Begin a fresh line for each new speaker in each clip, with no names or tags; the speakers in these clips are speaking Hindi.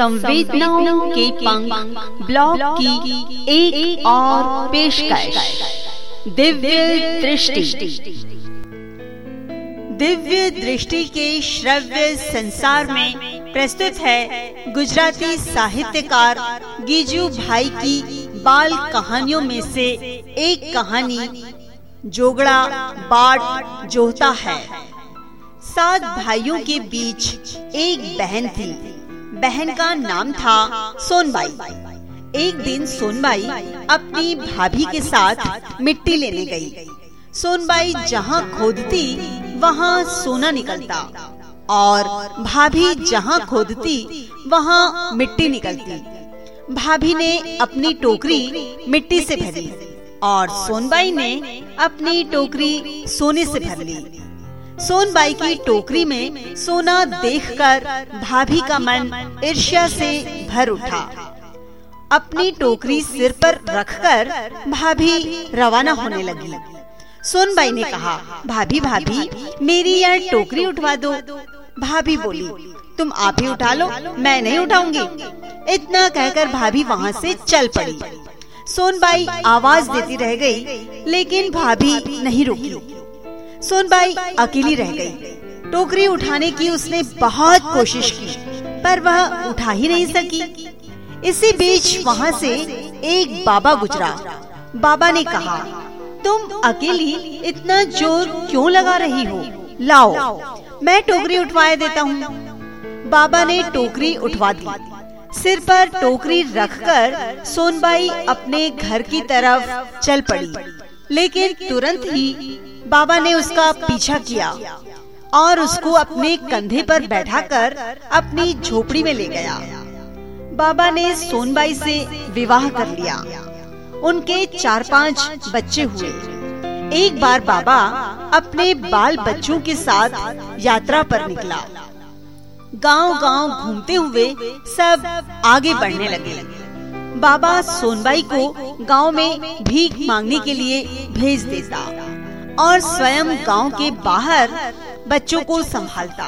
संवेदनाओं के पंख ब्लॉग की एक, एक और पेशकश। दिव्य दृष्टि। दिव्य दृष्टि के श्रव्य संसार में प्रस्तुत है गुजराती साहित्यकार गीजू भाई की बाल कहानियों में से एक कहानी जोगड़ा बाट जोता है। सात भाइयों के बीच एक बहन थी। बहन का नाम था सोनबाई। एक दिन सोनबाई अपनी भाभी के साथ मिट्टी लेने गई। सोनबाई जहाँ खोदती वहाँ सोना निकलता। और भाभी जहाँ खोदती वहाँ मिट्टी निकलती। भाभी ने अपनी टोकरी मिट्टी से भरी। और सोनबाई ने अपनी टोकरी सोने से भर ली। सोनबाई की टोकरी में सोना देखकर भाभी का मन ईर्ष्या से भर उठा। अपनी टोकरी सिर पर रखकर भाभी रवाना होने लगी। सोनबाई ने कहा भाभी भाभी मेरी यह टोकरी उठवा दो। भाभी बोली तुम आप ही उठा लो मैं नहीं उठाऊँगी। इतना कहकर भाभी वहाँ से चल पड़ी। सोनबाई आवाज़ देती रह गई, लेकिन भाभी नहीं रुकी। सोनबाई अकेली रह गई। टोकरी उठाने की उसने बहुत कोशिश की, पर वह उठा ही नहीं सकी। इसी बीच वहाँ से एक बाबा गुजरा। बाबा ने कहा, तुम अकेली इतना ज़ोर क्यों लगा रही हो? लाओ, मैं टोकरी उठवाए देता हूँ। बाबा ने टोकरी उठवा दी। सिर पर टोकरी रखकर सोनबाई अपने घर की तरफ़ चल पड़ी। लेकिन तुरंत ही बाबा ने उसका पीछा किया और उसको अपने कंधे पर बैठाकर अपनी झोपड़ी में ले गया। बाबा ने सोनबाई से विवाह कर लिया। उनके चार पाँच बच्चे हुए। एक बार बाबा अपने बाल बच्चों के साथ यात्रा पर निकला। गांव-गांव घूमते हुए सब आगे बढ़ने लगे। बाबा सोनबाई को गाँव में भीख मांगने के लिए भेज देता। और स्वयं गाँव के बाहर बच्चों को संभालता।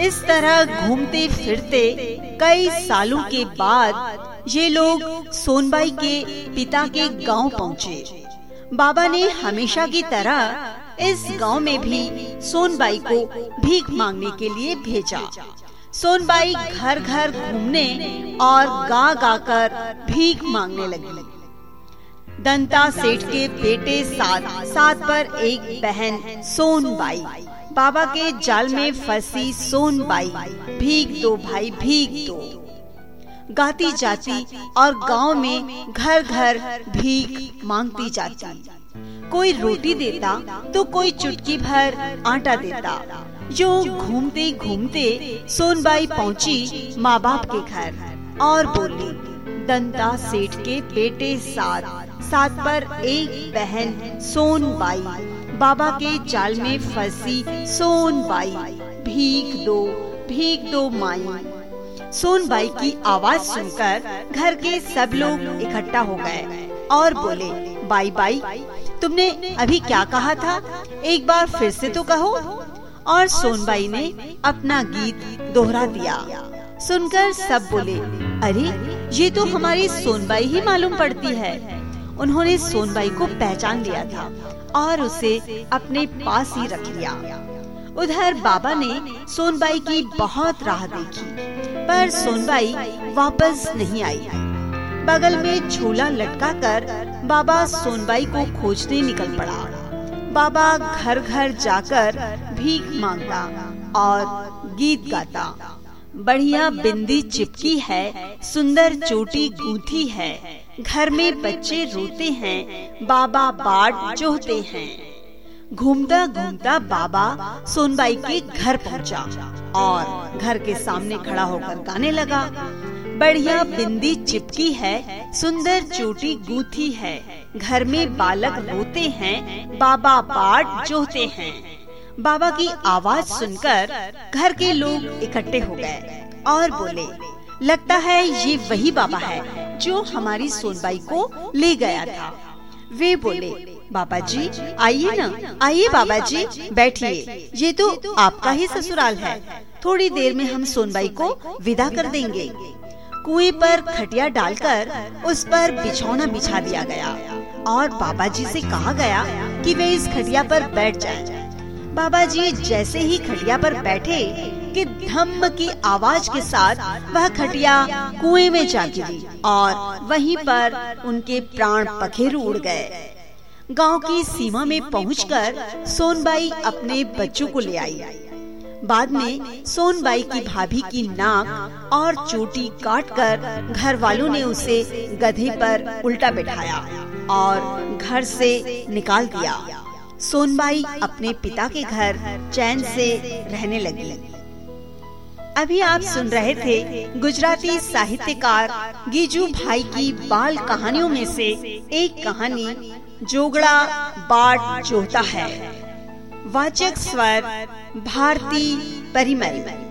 इस तरह घूमते फिरते कई सालों के बाद ये लोग सोनबाई के पिता के गाँव पहुँचे। बाबा ने हमेशा की तरह इस गाँव में भी सोनबाई को भीख मांगने के लिए भेजा। सोनबाई घर घर घूमने और गा गा कर भीख मांगने लगी। दंता सेठ के बेटे साथ साथ पर एक बहन, सोनबाई। बाबा के जाल में फंसी सोनबाई। भीग दो भाई, भीग दो। गाती जाती और गाँव में घर घर भीख मांगती जाती। कोई रोटी देता तो कोई चुटकी भर आटा देता। जो घूमते घूमते सोनबाई पहुँची माँ बाप के घर और बोली, दंता सेठ के बेटे साथ साथ पर एक बहन सोनबाई बाबा के जाल में फंसी सोनबाई भीख दो भीख दो माई। सोनबाई की आवाज़ सुनकर घर के सब लोग इकट्ठा हो गए और बोले, बाई बाई, तुमने अभी क्या कहा था? एक बार फिर से तो कहो। और सोनबाई ने अपना गीत दोहरा दिया। सुनकर सब बोले, अरे, ये तो हमारी सोनबाई ही मालूम पड़ती है। उन्होंने सोनबाई को पहचान लिया था और उसे अपने पास ही रख लिया। उधर बाबा ने सोनबाई की बहुत राह देखी, पर सोनबाई वापस नहीं आई। बगल में झूला लटका कर बाबा सोनबाई को खोजने निकल पड़ा। बाबा घर घर जाकर भीख माँगता और गीत गाता। बढ़िया बिंदी चिपकी है, सुंदर चोटी गूंथी है। घर में बच्चे रोते हैं, बाबा बाट जोहते हैं। घूमता घूमता बाबा सोनबाई के घर पहुँचा और घर के सामने खड़ा होकर गाने लगा। बढ़िया बिंदी चिपकी है, सुंदर चोटी गूथी है। घर में बालक रोते हैं, बाबा बाट जोहते हैं। बाबा की आवाज़ सुनकर घर के लोग इकट्ठे हो गए और बोले लगता है ये वही बाबा है जो हमारी सोनबाई को ले गया था। वे बोले बाबा जी आइए ना, आइए बाबा जी बैठिए। ये तो आपका ही ससुराल है। थोड़ी देर में हम सोनबाई को विदा कर देंगे। कुएँ पर खटिया डालकर उस पर बिछौना बिछा दिया गया और बाबा जी से कहा गया कि वे इस खटिया पर बैठ जाएँ। बाबा जी जैसे ही खटिया पर बैठे कि धम्म की आवाज़ के साथ वह खटिया कुएँ में जा गिरी और वहीं पर उनके प्राण पखेरु उड़ गए। गाँव की सीमा में पहुंचकर सोनबाई अपने बच्चों को ले आई। बाद में सोनबाई की भाभी की नाक और चोटी काटकर घर वालों ने उसे गधे पर उल्टा बैठाया और घर से निकाल दिया। सोनबाई अपने पिता के घर चैन से रहने लगी। अभी आप सुन रहे थे गुजराती साहित्यकार गीजू भाई की बाल कहानियों में से एक कहानी, जोगड़ा बाट जोता है। वाचक स्वर, भारती परिमल।